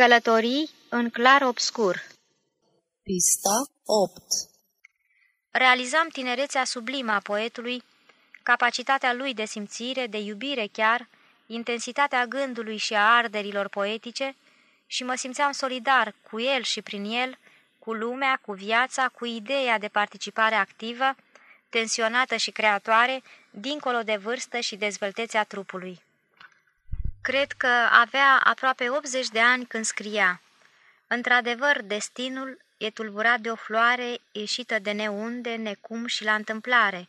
Călătorii în clar obscur Pista 8 Realizam tinerețea sublimă a poetului, capacitatea lui de simțire, de iubire chiar, intensitatea gândului și a arderilor poetice și mă simțeam solidar cu el și prin el, cu lumea, cu viața, cu ideea de participare activă, tensionată și creatoare, dincolo de vârstă și dezvăltețea trupului. Cred că avea aproape 80 de ani când scria. Într-adevăr, destinul e tulburat de o floare ieșită de neunde, necum și la întâmplare,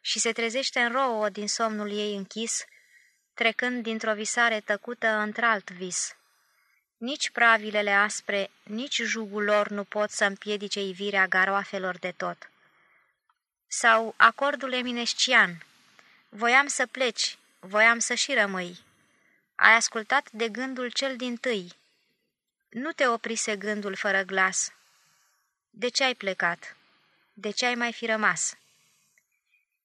și se trezește în rouă din somnul ei închis, trecând dintr-o visare tăcută într-alt vis. Nici pravilele aspre, nici jugul lor nu pot să împiedice ivirea garoafelor de tot. Sau acordul eminescian. Voiam să pleci, voiam să și rămâi. Ai ascultat de gândul cel din tâi. Nu te oprise gândul fără glas. De ce ai plecat? De ce ai mai fi rămas?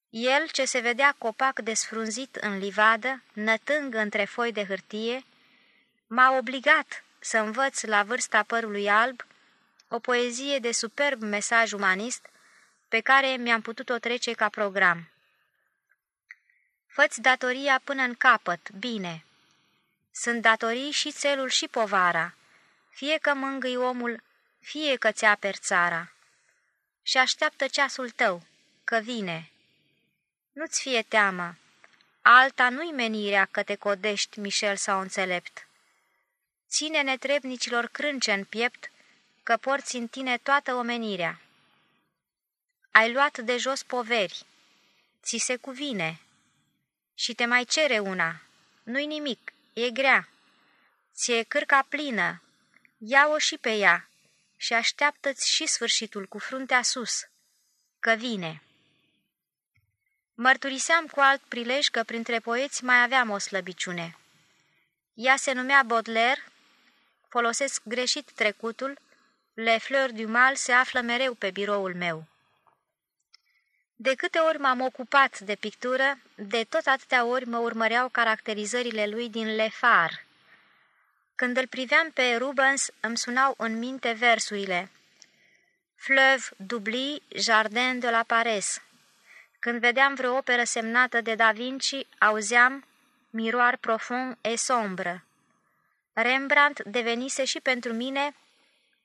El, ce se vedea copac desfrunzit în livadă, nătâng între foi de hârtie, m-a obligat să învăț la vârsta părului alb o poezie de superb mesaj umanist pe care mi-am putut-o trece ca program. Făți datoria până în capăt, bine. Sunt datorii și țelul și povara, fie că mângâi omul, fie că ți aper țara. Și așteaptă ceasul tău, că vine. Nu-ți fie teamă, alta nu-i menirea că te codești, Michel sau înțelept. Ține netrebnicilor crânce în piept, că porți în tine toată omenirea. Ai luat de jos poveri, ți se cuvine și te mai cere una, nu-i nimic, e grea. Ți-e cârca plină, ia-o și pe ea și așteaptă-ți și sfârșitul cu fruntea sus, că vine. Mărturiseam cu alt prilej că printre poeți mai aveam o slăbiciune. Ea se numea Baudelaire, folosesc greșit trecutul, Le Fleur du Mal se află mereu pe biroul meu. De câte ori m-am ocupat de pictură, de tot atâtea ori mă urmăreau caracterizările lui din Le Phare. Când îl priveam pe Rubens, îmi sunau în minte versurile Fleuve d'oubli, Jardin de la Paris. Când vedeam vreo operă semnată de Da Vinci, auzeam Miroir profund et sombre. Rembrandt devenise și pentru mine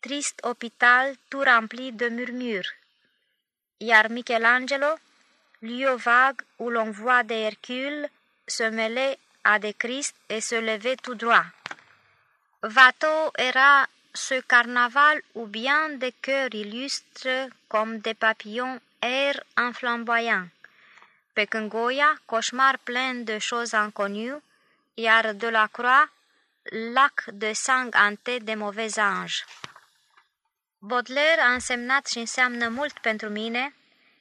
Trist hospital tout rempli de murmures iar Michelangelo, lieu vague où l'on voit des Hercules se mêler à des Christ et se lever tout droit. Watteau era ce carnaval où bien des cœurs illustres comme des papillons errent en flamboyant. Pe coșmar plein de choses inconnues, iar de la croix, lac de sang ante de mauvais anges. Baudelaire a însemnat și înseamnă mult pentru mine,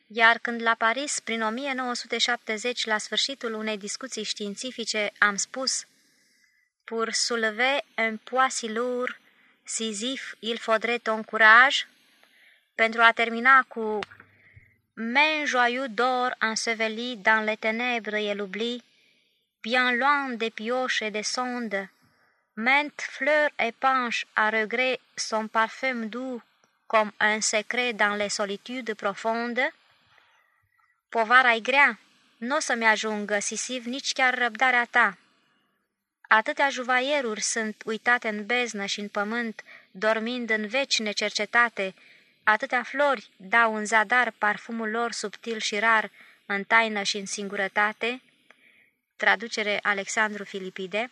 iar când la Paris, prin 1970, la sfârșitul unei discuții științifice, am spus Pour soulever un poids si lourd, Sizif, il faudrait ton courage, pentru a termina cu Main joyeux d'or enseveli dans les ténèbres et l'oubli, bien loin des pioches et des sondes, mainte fleur épanche à regret son parfum doux comme un secret dans les solitudes profondes? povara e grea, nu o să-mi ajungă, Sisiv, nici chiar răbdarea ta. Atâtea juvaieruri sunt uitate în beznă și în pământ, dormind în veci necercetate, atâtea flori dau în zadar parfumul lor subtil și rar, în taină și în singurătate. Traducere Alexandru Filipide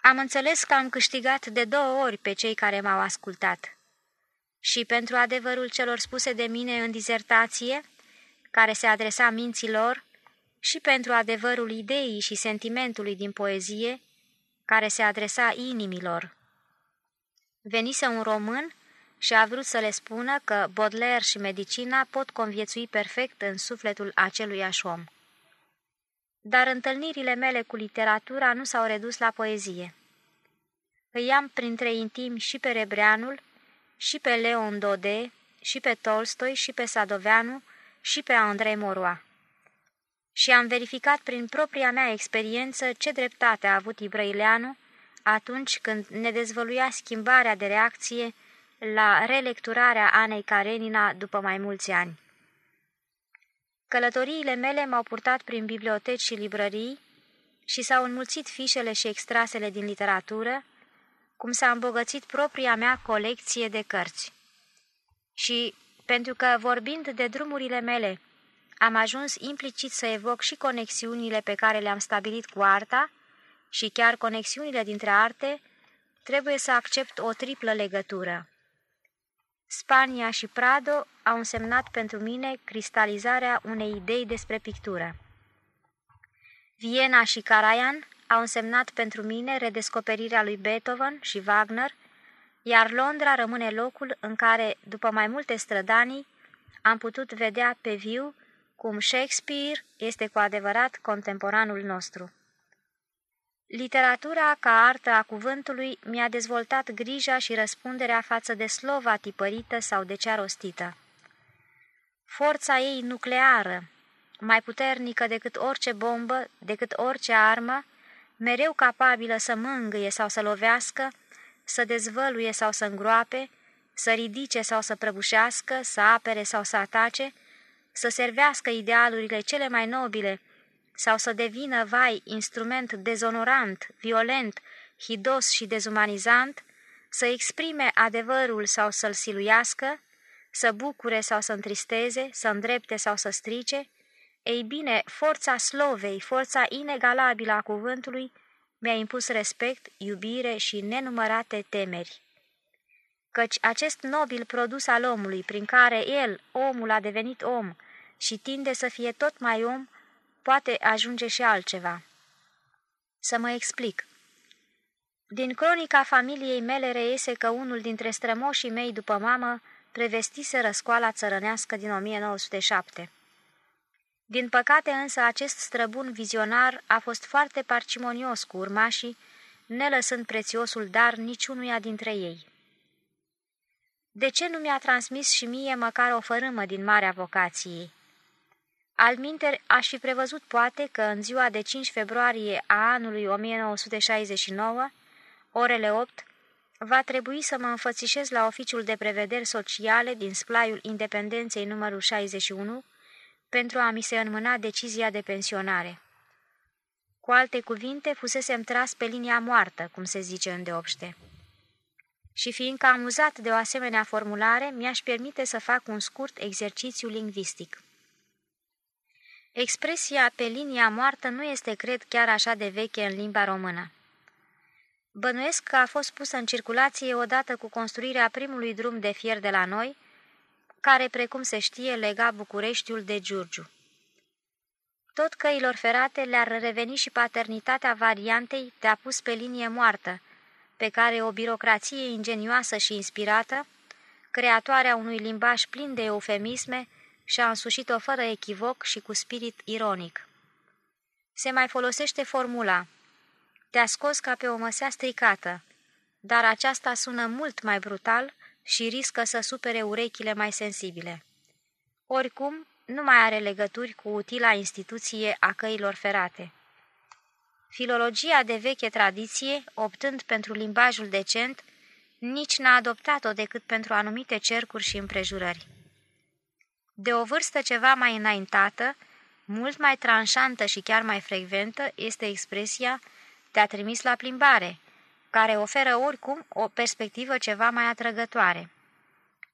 Am înțeles că am câștigat de două ori pe cei care m-au ascultat și pentru adevărul celor spuse de mine în dizertație, care se adresa minților, și pentru adevărul ideii și sentimentului din poezie, care se adresa inimilor. Venise un român și a vrut să le spună că Baudelaire și medicina pot conviețui perfect în sufletul aceluiași om. Dar întâlnirile mele cu literatura nu s-au redus la poezie. Îi am printre intimi și pe Rebreanul, și pe Leon Dode, și pe Tolstoi, și pe Sadoveanu, și pe Andrei Moroa. Și am verificat prin propria mea experiență ce dreptate a avut Ibrăileanu atunci când ne dezvăluia schimbarea de reacție la relecturarea Anei Karenina după mai mulți ani. Călătoriile mele m-au purtat prin biblioteci și librării și s-au înmulțit fișele și extrasele din literatură, cum s-a îmbogățit propria mea colecție de cărți. Și, pentru că, vorbind de drumurile mele, am ajuns implicit să evoc și conexiunile pe care le-am stabilit cu arta și chiar conexiunile dintre arte, trebuie să accept o triplă legătură. Spania și Prado au însemnat pentru mine cristalizarea unei idei despre pictură. Viena și Karajan au însemnat pentru mine redescoperirea lui Beethoven și Wagner, iar Londra rămâne locul în care, după mai multe strădanii, am putut vedea pe viu cum Shakespeare este cu adevărat contemporanul nostru. Literatura, ca artă a cuvântului, mi-a dezvoltat grija și răspunderea față de slova tipărită sau de cea rostită. Forța ei nucleară, mai puternică decât orice bombă, decât orice armă, mereu capabilă să mângâie sau să lovească, să dezvăluie sau să îngroape, să ridice sau să prăbușească, să apere sau să atace, să servească idealurile cele mai nobile sau să devină, vai, instrument dezonorant, violent, hidos și dezumanizant, să exprime adevărul sau să-l siluiască, să bucure sau să întristeze, să îndrepte sau să strice, ei bine, forța slovei, forța inegalabilă a cuvântului, mi-a impus respect, iubire și nenumărate temeri. Căci acest nobil produs al omului, prin care el, omul, a devenit om și tinde să fie tot mai om, poate ajunge și altceva. Să mă explic. Din cronica familiei mele reiese că unul dintre strămoșii mei după mamă prevestise răscoala țărănească din 1907. Din păcate însă acest străbun vizionar a fost foarte parcimonios cu urmașii, nelăsând prețiosul dar niciunuia dintre ei. De ce nu mi-a transmis și mie măcar o fărâmă din marea vocației? Alminter, aș fi prevăzut poate că în ziua de 5 februarie a anului 1969, orele 8, va trebui să mă înfățișez la oficiul de prevederi sociale din splaiul Independenței numărul 61, pentru a mi se înmâna decizia de pensionare. Cu alte cuvinte, fusesem tras pe linia moartă, cum se zice îndeopște. Și fiindcă amuzat de o asemenea formulare, mi-aș permite să fac un scurt exercițiu lingvistic. Expresia pe linia moartă nu este, cred, chiar așa de veche în limba română. Bănuiesc că a fost pusă în circulație odată cu construirea primului drum de fier de la noi, care, precum se știe, lega Bucureștiul de Giurgiu. Tot căilor ferate le-ar reveni și paternitatea variantei de a pus pe linie moartă, pe care o birocrație ingenioasă și inspirată, creatoarea unui limbaj plin de eufemisme, și-a însușit-o fără echivoc și cu spirit ironic. Se mai folosește formula Te-a scos ca pe o măsea stricată, dar aceasta sună mult mai brutal și riscă să supere urechile mai sensibile. Oricum, nu mai are legături cu utila instituție a căilor ferate. Filologia de veche tradiție, optând pentru limbajul decent, nici n-a adoptat-o decât pentru anumite cercuri și împrejurări. De o vârstă ceva mai înaintată, mult mai tranșantă și chiar mai frecventă, este expresia te-a trimis la plimbare, care oferă oricum o perspectivă ceva mai atrăgătoare.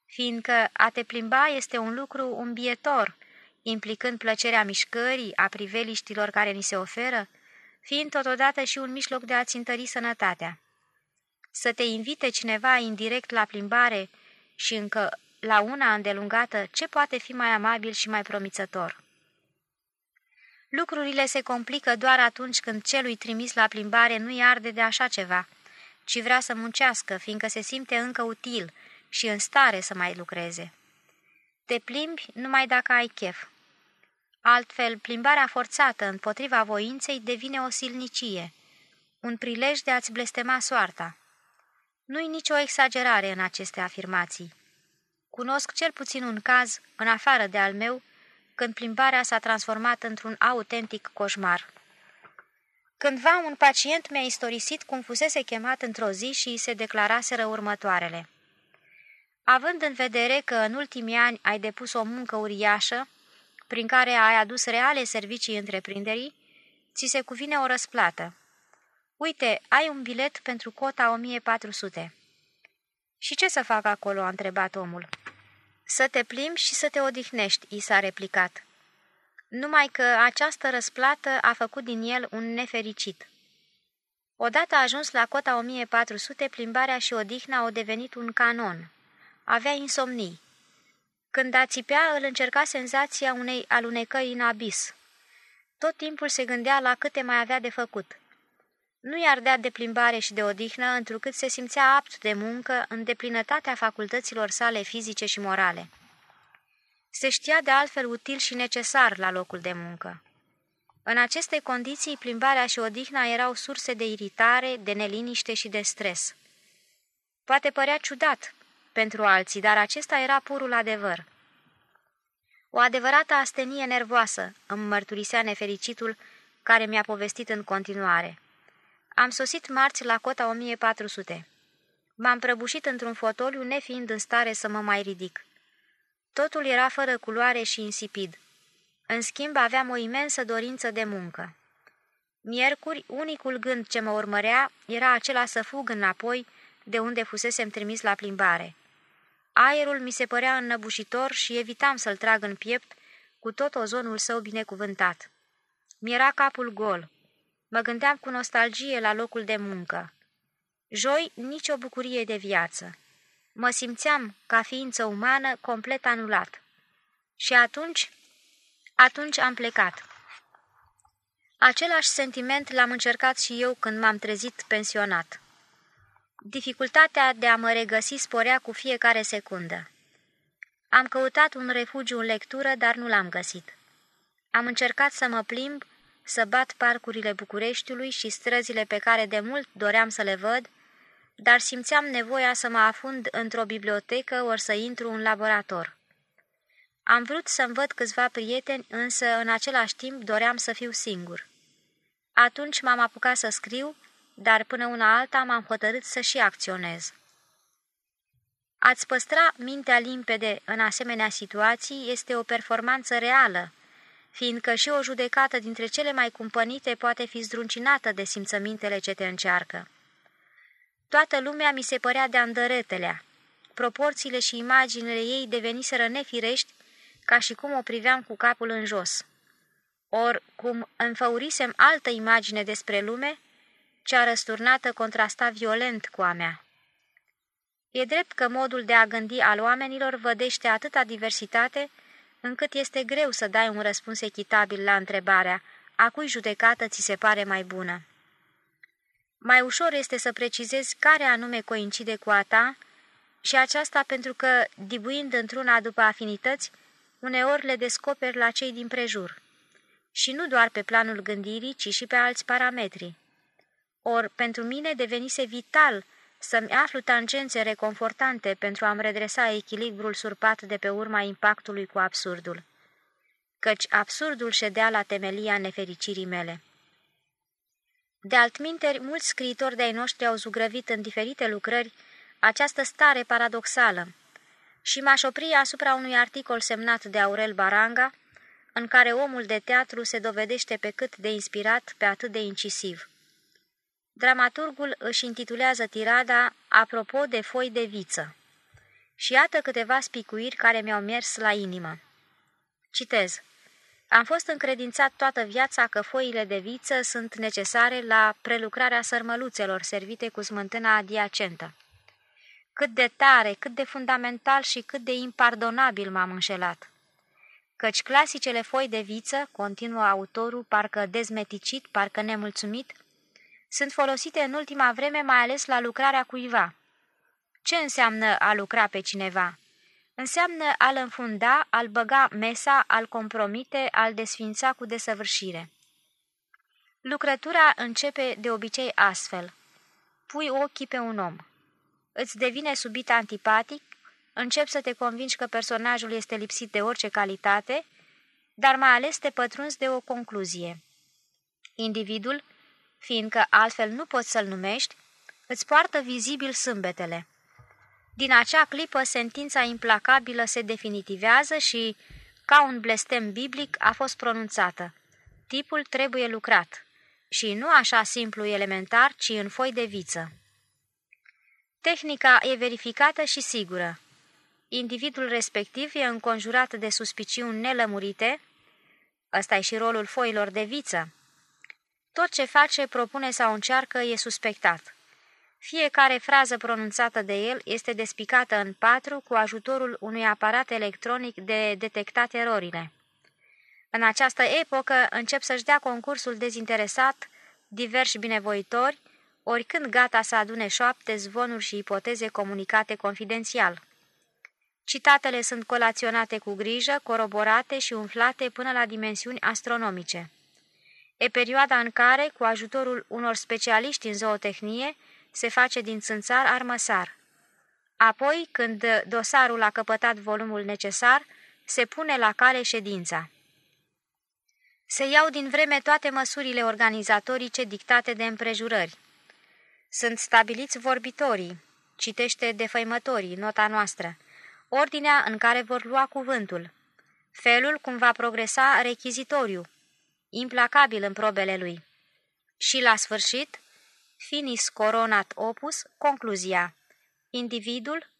Fiindcă a te plimba este un lucru umbietor, implicând plăcerea mișcării, a priveliștilor care ni se oferă, fiind totodată și un mijloc de a-ți întări sănătatea. Să te invite cineva indirect la plimbare și încă la una îndelungată, ce poate fi mai amabil și mai promițător? Lucrurile se complică doar atunci când celui trimis la plimbare nu-i arde de așa ceva, ci vrea să muncească, fiindcă se simte încă util și în stare să mai lucreze. Te plimbi numai dacă ai chef. Altfel, plimbarea forțată împotriva voinței devine o silnicie, un prilej de a-ți blestema soarta. Nu-i nicio exagerare în aceste afirmații. Cunosc cel puțin un caz, în afară de al meu, când plimbarea s-a transformat într-un autentic coșmar. Cândva un pacient mi-a istorisit cum fusese chemat într-o zi și se declaraseră următoarele. Având în vedere că în ultimii ani ai depus o muncă uriașă, prin care ai adus reale servicii întreprinderii, ți se cuvine o răsplată. Uite, ai un bilet pentru cota 1400. Și ce să fac acolo?" a întrebat omul. Să te plimbi și să te odihnești," i s-a replicat. Numai că această răsplată a făcut din el un nefericit. Odată ajuns la cota 1400, plimbarea și odihna au devenit un canon. Avea insomnii. Când a țipea, îl încerca senzația unei alunecări în abis. Tot timpul se gândea la câte mai avea de făcut. Nu i-ar dea de plimbare și de odihnă, întrucât se simțea apt de muncă în deplinătatea facultăților sale fizice și morale. Se știa de altfel util și necesar la locul de muncă. În aceste condiții, plimbarea și odihna erau surse de iritare, de neliniște și de stres. Poate părea ciudat pentru alții, dar acesta era purul adevăr. O adevărată astenie nervoasă, îmi mărturisea nefericitul care mi-a povestit în continuare. Am sosit marți la cota 1400. M-am prăbușit într-un fotoliu, nefiind în stare să mă mai ridic. Totul era fără culoare și insipid. În schimb, aveam o imensă dorință de muncă. Miercuri, unicul gând ce mă urmărea era acela să fug înapoi de unde fusesem trimis la plimbare. Aerul mi se părea înnăbușitor și evitam să-l trag în piept cu tot ozonul său binecuvântat. Mi-era capul gol. Mă gândeam cu nostalgie la locul de muncă. Joi, nicio bucurie de viață. Mă simțeam, ca ființă umană, complet anulat. Și atunci, atunci am plecat. Același sentiment l-am încercat și eu când m-am trezit pensionat. Dificultatea de a mă regăsi sporea cu fiecare secundă. Am căutat un refugiu în lectură, dar nu l-am găsit. Am încercat să mă plimb, să bat parcurile Bucureștiului și străzile pe care de mult doream să le văd, dar simțeam nevoia să mă afund într-o bibliotecă ori să intru în laborator. Am vrut să-mi văd câțiva prieteni, însă în același timp doream să fiu singur. Atunci m-am apucat să scriu, dar până una alta m-am hotărât să și acționez. Ați păstra mintea limpede în asemenea situații este o performanță reală, fiindcă și o judecată dintre cele mai cumpănite poate fi zdruncinată de simțămintele ce te încearcă. Toată lumea mi se părea de andăretelea. Proporțiile și imaginile ei deveniseră nefirești, ca și cum o priveam cu capul în jos. Or, cum înfăurisem altă imagine despre lume, cea răsturnată contrasta violent cu a mea. E drept că modul de a gândi al oamenilor vădește atâta diversitate, încât este greu să dai un răspuns echitabil la întrebarea a cui judecată ți se pare mai bună. Mai ușor este să precizezi care anume coincide cu a ta și aceasta pentru că, dibuind într-una după afinități, uneori le descoperi la cei din prejur. Și nu doar pe planul gândirii, ci și pe alți parametri. Or, pentru mine devenise vital să-mi aflu tangențe reconfortante pentru a-mi redresa echilibrul surpat de pe urma impactului cu absurdul. Căci absurdul ședea la temelia nefericirii mele. De altminteri, mulți scriitori de-ai noștri au zugrăvit în diferite lucrări această stare paradoxală și m-aș opri asupra unui articol semnat de Aurel Baranga, în care omul de teatru se dovedește pe cât de inspirat, pe atât de incisiv. Dramaturgul își intitulează tirada Apropo de foi de viță. Și iată câteva spicuiri care mi-au mers la inimă. Citez. Am fost încredințat toată viața că foile de viță sunt necesare la prelucrarea sărmăluțelor servite cu smântâna adiacentă. Cât de tare, cât de fundamental și cât de impardonabil m-am înșelat. Căci clasicele foi de viță, continuă autorul, parcă dezmeticit, parcă nemulțumit, sunt folosite în ultima vreme mai ales la lucrarea cuiva. Ce înseamnă a lucra pe cineva? Înseamnă a-l înfunda, a-l băga mesa, a-l compromite, a-l desfința cu desăvârșire. Lucrătura începe de obicei astfel. Pui ochii pe un om. Îți devine subit antipatic, începi să te convingi că personajul este lipsit de orice calitate, dar mai ales te pătrunzi de o concluzie. Individul fiindcă altfel nu poți să-l numești, îți poartă vizibil sâmbetele. Din acea clipă, sentința implacabilă se definitivează și, ca un blestem biblic, a fost pronunțată. Tipul trebuie lucrat. Și nu așa simplu elementar, ci în foi de viță. Tehnica e verificată și sigură. Individul respectiv e înconjurat de suspiciuni nelămurite, ăsta e și rolul foilor de viță. Tot ce face, propune sau încearcă e suspectat. Fiecare frază pronunțată de el este despicată în patru cu ajutorul unui aparat electronic de detectat erorile. În această epocă încep să-și dea concursul dezinteresat diversi binevoitori, oricând gata să adune șoapte, zvonuri și ipoteze comunicate confidențial. Citatele sunt colaționate cu grijă, coroborate și umflate până la dimensiuni astronomice. E perioada în care, cu ajutorul unor specialiști în zootehnie, se face din țânțar armăsar. Apoi, când dosarul a căpătat volumul necesar, se pune la cale ședința. Se iau din vreme toate măsurile organizatorice dictate de împrejurări. Sunt stabiliți vorbitorii, citește defăimătorii, nota noastră, ordinea în care vor lua cuvântul, felul cum va progresa rechizitoriu, implacabil în probele lui. Și la sfârșit, finis coronat opus, concluzia. Individul,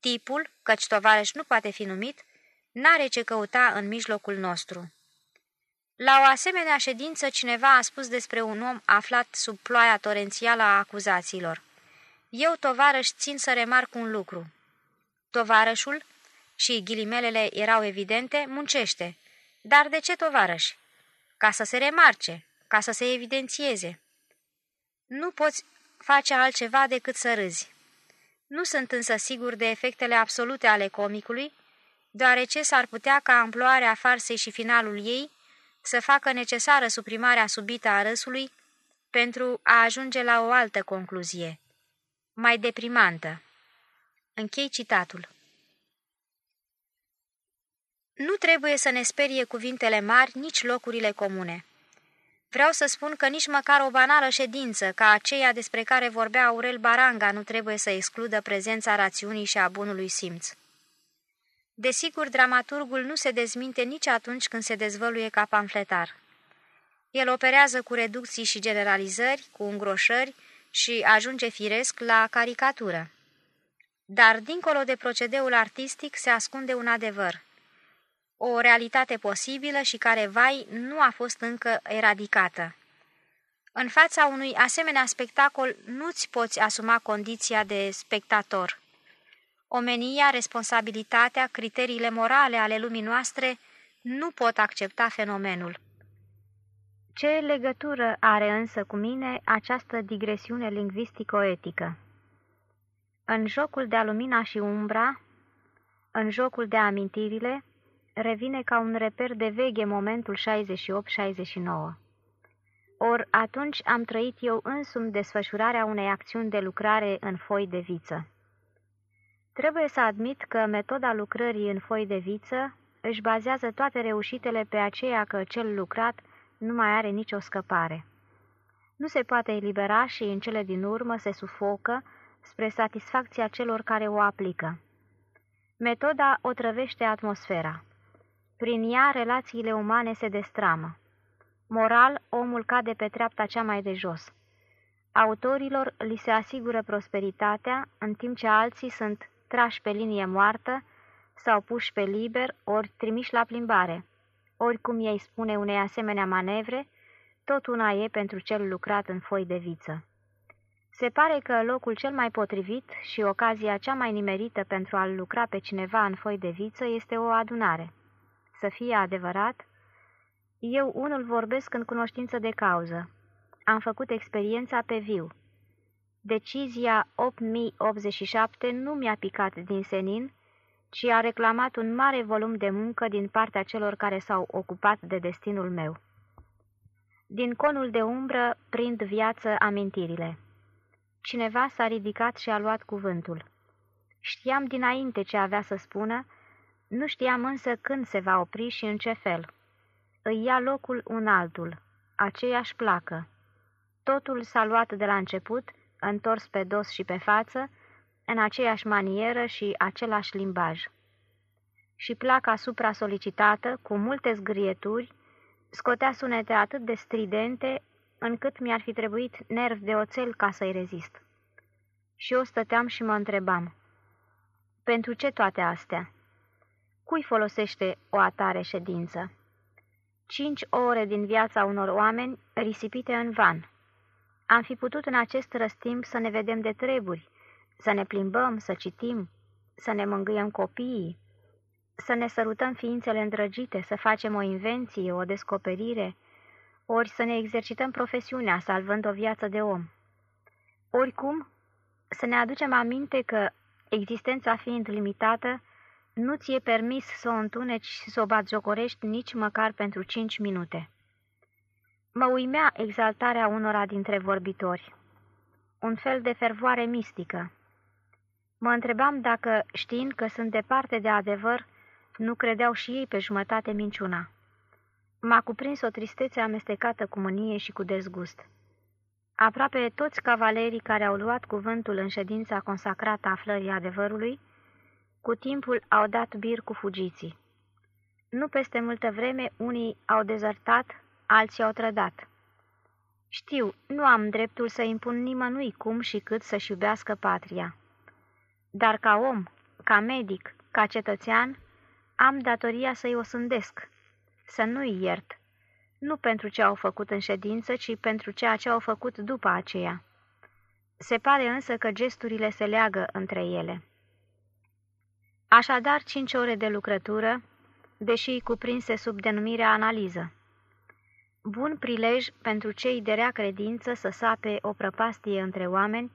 tipul, căci tovarăș nu poate fi numit, n-are ce căuta în mijlocul nostru. La o asemenea ședință, cineva a spus despre un om aflat sub ploaia torențială a acuzațiilor. Eu, tovarăș, țin să remarc un lucru. Tovarășul, și ghilimelele erau evidente, muncește. Dar de ce tovarăș? Ca să se remarce, ca să se evidențieze. Nu poți face altceva decât să râzi. Nu sunt însă sigur de efectele absolute ale comicului, deoarece s-ar putea ca amploarea farsei și finalul ei să facă necesară suprimarea subită a râsului pentru a ajunge la o altă concluzie, mai deprimantă. Închei citatul. Nu trebuie să ne sperie cuvintele mari, nici locurile comune. Vreau să spun că nici măcar o banală ședință, ca aceea despre care vorbea Aurel Baranga, nu trebuie să excludă prezența rațiunii și a bunului simț. Desigur, dramaturgul nu se dezminte nici atunci când se dezvăluie ca pamfletar. El operează cu reducții și generalizări, cu îngroșări și ajunge firesc la caricatură. Dar, dincolo de procedeul artistic, se ascunde un adevăr. O realitate posibilă și care, vai, nu a fost încă eradicată. În fața unui asemenea spectacol nu-ți poți asuma condiția de spectator. Omenia, responsabilitatea, criteriile morale ale lumii noastre nu pot accepta fenomenul. Ce legătură are însă cu mine această digresiune lingvistico-etică? În jocul de alumina și umbra, în jocul de amintirile, revine ca un reper de veche momentul 68-69. Or, atunci am trăit eu însumi desfășurarea unei acțiuni de lucrare în foi de viță. Trebuie să admit că metoda lucrării în foi de viță își bazează toate reușitele pe aceea că cel lucrat nu mai are nicio scăpare. Nu se poate elibera și în cele din urmă se sufocă spre satisfacția celor care o aplică. Metoda o trăvește atmosfera. Prin ea, relațiile umane se destramă. Moral, omul cade pe treapta cea mai de jos. Autorilor li se asigură prosperitatea, în timp ce alții sunt trași pe linie moartă sau puși pe liber, ori trimiși la plimbare. Oricum ei spune unei asemenea manevre, tot una e pentru cel lucrat în foi de viță. Se pare că locul cel mai potrivit și ocazia cea mai nimerită pentru a-l lucra pe cineva în foi de viță este o adunare. Să fie adevărat, eu unul vorbesc în cunoștință de cauză. Am făcut experiența pe viu. Decizia 8087 nu mi-a picat din senin, ci a reclamat un mare volum de muncă din partea celor care s-au ocupat de destinul meu. Din conul de umbră prind viață amintirile. Cineva s-a ridicat și a luat cuvântul. Știam dinainte ce avea să spună, nu știam însă când se va opri și în ce fel. Îi ia locul un altul, aceeași placă. Totul s-a luat de la început, întors pe dos și pe față, în aceeași manieră și același limbaj. Și placa supra-solicitată, cu multe zgârieturi, scotea sunete atât de stridente, încât mi-ar fi trebuit nerv de oțel ca să-i rezist. Și eu stăteam și mă întrebam, pentru ce toate astea? Cui folosește o atare ședință? Cinci ore din viața unor oameni risipite în van. Am fi putut în acest răstimp să ne vedem de treburi, să ne plimbăm, să citim, să ne mângâiem copiii, să ne sărutăm ființele îndrăgite, să facem o invenție, o descoperire, ori să ne exercităm profesiunea, salvând o viață de om. Oricum, să ne aducem aminte că, existența fiind limitată, nu ți-e permis să o întuneci și să o batjocorești nici măcar pentru cinci minute. Mă uimea exaltarea unora dintre vorbitori. Un fel de fervoare mistică. Mă întrebam dacă, știind că sunt departe de adevăr, nu credeau și ei pe jumătate minciuna. M-a cuprins o tristețe amestecată cu mânie și cu dezgust. Aproape toți cavalerii care au luat cuvântul în ședința consacrată aflării adevărului, cu timpul au dat bir cu fugiții. Nu peste multă vreme unii au dezertat, alții au trădat. Știu, nu am dreptul să impun nimănui cum și cât să-și iubească patria. Dar ca om, ca medic, ca cetățean, am datoria să-i osândesc, să nu-i iert, nu pentru ce au făcut în ședință, ci pentru ceea ce au făcut după aceea. Se pare însă că gesturile se leagă între ele. Așadar, cinci ore de lucrătură, deși cuprinse sub denumirea analiză. Bun prilej pentru cei de rea credință să sape o prăpastie între oameni,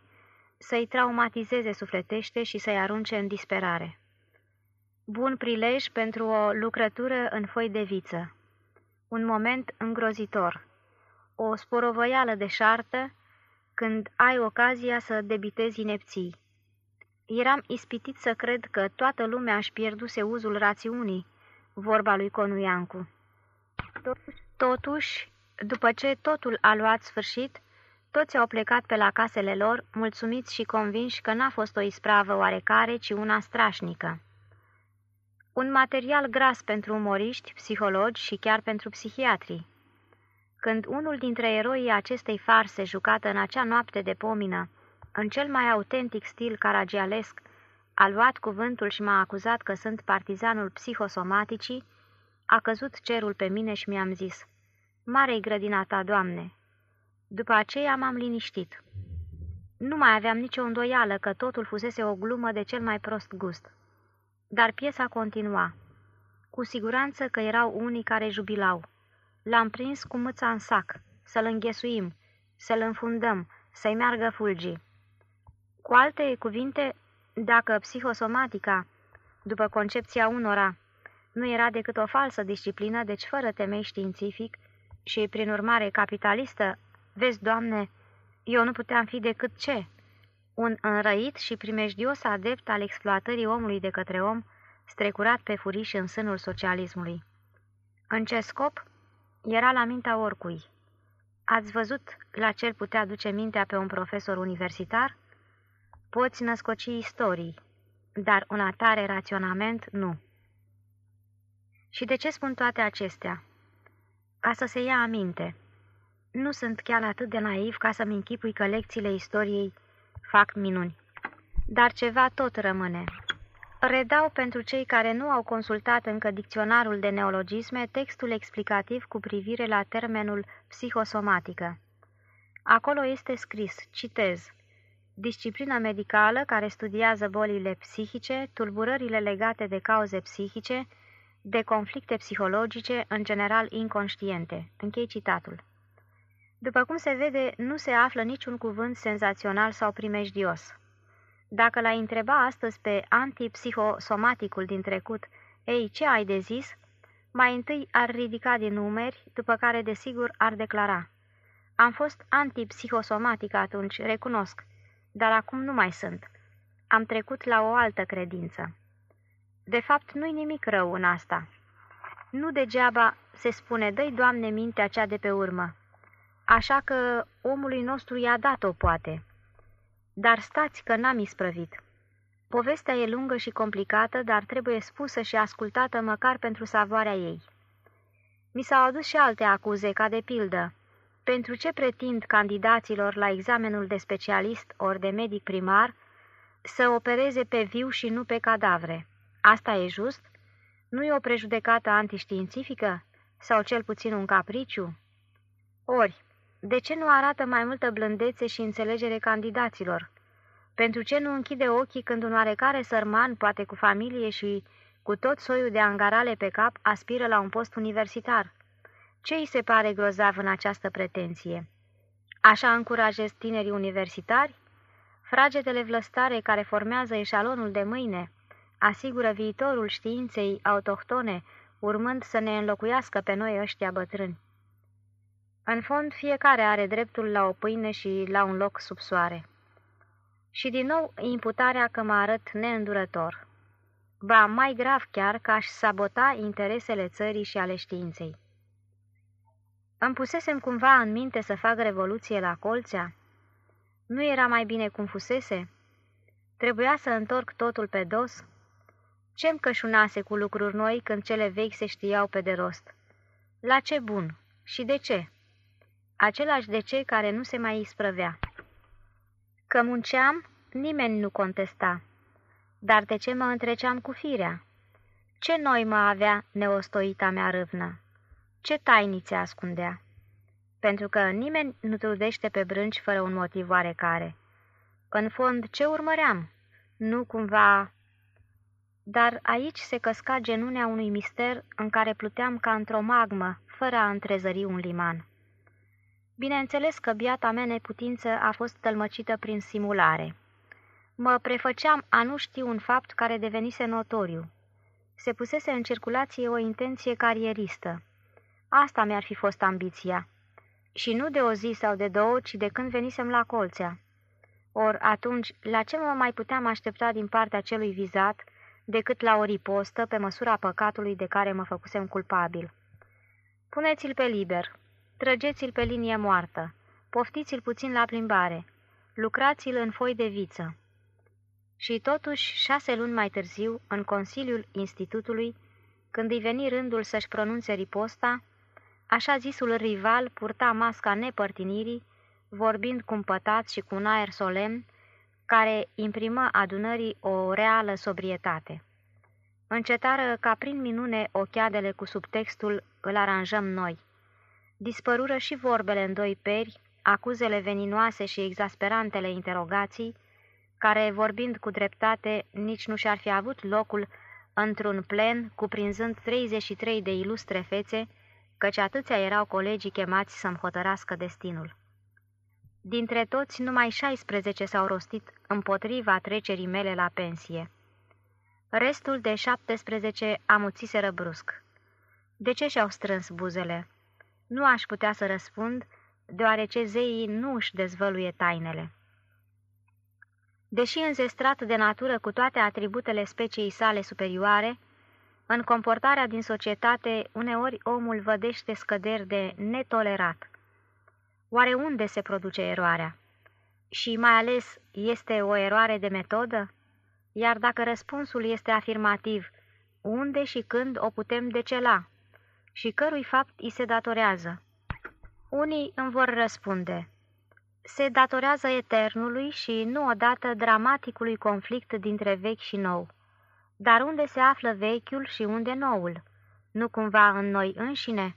să-i traumatizeze sufletește și să-i arunce în disperare. Bun prilej pentru o lucrătură în foi de viță. Un moment îngrozitor. O sporovăială de șartă când ai ocazia să debitezi inepții. Eram ispitit să cred că toată lumea își pierduse uzul rațiunii, vorba lui Conuiancu. Totuși, după ce totul a luat sfârșit, toți au plecat pe la casele lor, mulțumiți și convinși că n-a fost o ispravă oarecare, ci una strașnică. Un material gras pentru umoriști, psihologi și chiar pentru psihiatrii. Când unul dintre eroii acestei farse jucată în acea noapte de pomină, în cel mai autentic stil caragialesc, a luat cuvântul și m-a acuzat că sunt partizanul psihosomaticii, a căzut cerul pe mine și mi-am zis, Mare-i grădina ta, Doamne!" După aceea m-am liniștit. Nu mai aveam nicio îndoială că totul fusese o glumă de cel mai prost gust. Dar piesa continua. Cu siguranță că erau unii care jubilau. L-am prins cu mâța în sac, să-l înghesuim, să-l înfundăm, să-i meargă fulgii. Cu alte cuvinte, dacă psihosomatica, după concepția unora, nu era decât o falsă disciplină, deci fără temei științific și, prin urmare, capitalistă, vezi, Doamne, eu nu puteam fi decât ce? Un înrăit și primejdios adept al exploatării omului de către om, strecurat pe furiș în sânul socialismului. În ce scop? Era la mintea oricui. Ați văzut la ce putea duce mintea pe un profesor universitar? Poți născoci istorii, dar un atare raționament nu. Și de ce spun toate acestea? Ca să se ia aminte. Nu sunt chiar atât de naiv ca să-mi închipui că lecțiile istoriei fac minuni. Dar ceva tot rămâne. Redau pentru cei care nu au consultat încă dicționarul de neologisme textul explicativ cu privire la termenul psihosomatică. Acolo este scris, citez, disciplină medicală care studiază bolile psihice, tulburările legate de cauze psihice, de conflicte psihologice, în general inconștiente. Închei citatul. După cum se vede, nu se află niciun cuvânt senzațional sau primejdios. Dacă l-ai întreba astăzi pe antipsihosomaticul din trecut, ei, ce ai de zis? Mai întâi ar ridica din numeri, după care, desigur, ar declara. Am fost antipsihosomatic atunci, recunosc, dar acum nu mai sunt. Am trecut la o altă credință. De fapt, nu-i nimic rău în asta. Nu degeaba se spune, dă Doamne, mintea cea de pe urmă. așa că omului nostru i-a dat-o, poate. Dar stați că n-am isprăvit. Povestea e lungă și complicată, dar trebuie spusă și ascultată măcar pentru savoarea ei. Mi s-au adus și alte acuze, ca de pildă. Pentru ce pretind candidaților la examenul de specialist ori de medic primar să opereze pe viu și nu pe cadavre? Asta e just? Nu e o prejudecată antiștiințifică? Sau cel puțin un capriciu? Ori, de ce nu arată mai multă blândețe și înțelegere candidaților? Pentru ce nu închide ochii când un oarecare sărman, poate cu familie și cu tot soiul de angarale pe cap, aspiră la un post universitar? Ce îi se pare grozav în această pretenție? Așa încurajez tinerii universitari? Fragetele vlăstare care formează eșalonul de mâine asigură viitorul științei autohtone, urmând să ne înlocuiască pe noi ăștia bătrâni. În fond, fiecare are dreptul la o pâine și la un loc sub soare. Și din nou imputarea că mă arăt neîndurător. Ba, mai grav chiar că aș sabota interesele țării și ale științei. Îmi pusesem cumva în minte să fac revoluție la colțea? Nu era mai bine cum fusese? Trebuia să întorc totul pe dos? Ce-mi cășunase cu lucruri noi când cele vechi se știau pe de rost? La ce bun? Și de ce? Același de ce care nu se mai isprăvea. Că munceam, nimeni nu contesta. Dar de ce mă întreceam cu firea? Ce noi mă avea neostoita mea râvnă? Ce tainițe ascundea? Pentru că nimeni nu trudește pe brânci fără un motiv oarecare. În fond, ce urmăream? Nu cumva... Dar aici se căsca genunea unui mister în care pluteam ca într-o magmă, fără a întrezări un liman. Bineînțeles că biata mea neputință a fost tălmăcită prin simulare. Mă prefăceam a nu ști un fapt care devenise notoriu. Se pusese în circulație o intenție carieristă. Asta mi-ar fi fost ambiția. Și nu de o zi sau de două, ci de când venisem la colțea. Or, atunci, la ce mă mai puteam aștepta din partea celui vizat, decât la o ripostă pe măsura păcatului de care mă făcusem culpabil? Puneți-l pe liber, trăgeți-l pe linie moartă, poftiți-l puțin la plimbare, lucrați-l în foi de viță. Și totuși, șase luni mai târziu, în Consiliul Institutului, când îi veni rândul să-și pronunțe riposta, așa zisul rival purta masca nepărtinirii, vorbind cumpătat și cu un aer solemn, care imprimă adunării o reală sobrietate. Încetară ca prin minune ochiadele cu subtextul îl aranjăm noi. Dispărură și vorbele în doi peri, acuzele veninoase și exasperantele interogații, care, vorbind cu dreptate, nici nu și-ar fi avut locul într-un plen cuprinzând 33 de ilustre fețe, căci atâția erau colegii chemați să-mi hotărască destinul. Dintre toți, numai 16 s-au rostit împotriva trecerii mele la pensie. Restul de 17 amuțiseră brusc. De ce și-au strâns buzele? Nu aș putea să răspund, deoarece zeii nu își dezvăluie tainele. Deși înzestrat de natură cu toate atributele speciei sale superioare, în comportarea din societate uneori omul vădește scăderi de netolerat. Oare unde se produce eroarea? Și mai ales este o eroare de metodă? Iar dacă răspunsul este afirmativ, unde și când o putem decela? Și cărui fapt îi se datorează? Unii îmi vor răspunde. Se datorează eternului și nu odată dramaticului conflict dintre vechi și nou. Dar unde se află vechiul și unde noul? Nu cumva în noi înșine?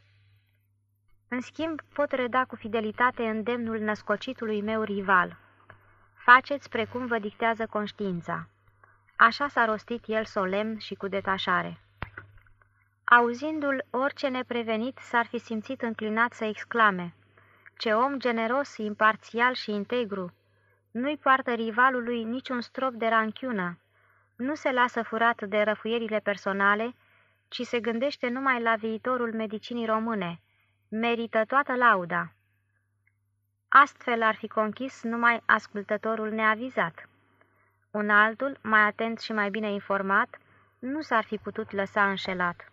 În schimb, pot reda cu fidelitate îndemnul născocitului meu rival. Faceți precum vă dictează conștiința. Așa s-a rostit el solemn și cu detașare. Auzindu-l, orice neprevenit s-ar fi simțit înclinat să exclame. Ce om generos, imparțial și integru! Nu-i poartă rivalului niciun strop de ranchiună. Nu se lasă furat de răfuierile personale, ci se gândește numai la viitorul medicinii române. Merită toată lauda. Astfel ar fi conchis numai ascultătorul neavizat. Un altul, mai atent și mai bine informat, nu s-ar fi putut lăsa înșelat.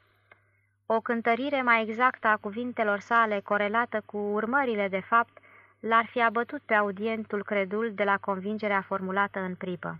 O cântărire mai exactă a cuvintelor sale, corelată cu urmările de fapt, l-ar fi abătut pe audientul credul de la convingerea formulată în pripă.